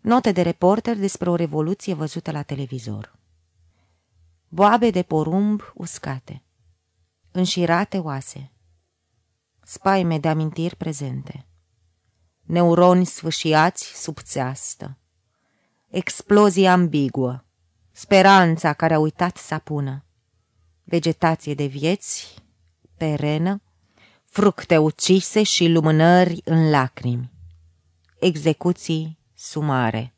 Note de reporter despre o revoluție văzută la televizor. Boabe de porumb uscate. Înșirate oase. Spaime de amintiri prezente. Neuroni sfâșiați sub țeastă. Explozie ambiguă. Speranța care a uitat să apună. Vegetație de vieți, perenă, fructe ucise și lumânări în lacrimi. Execuții sumare.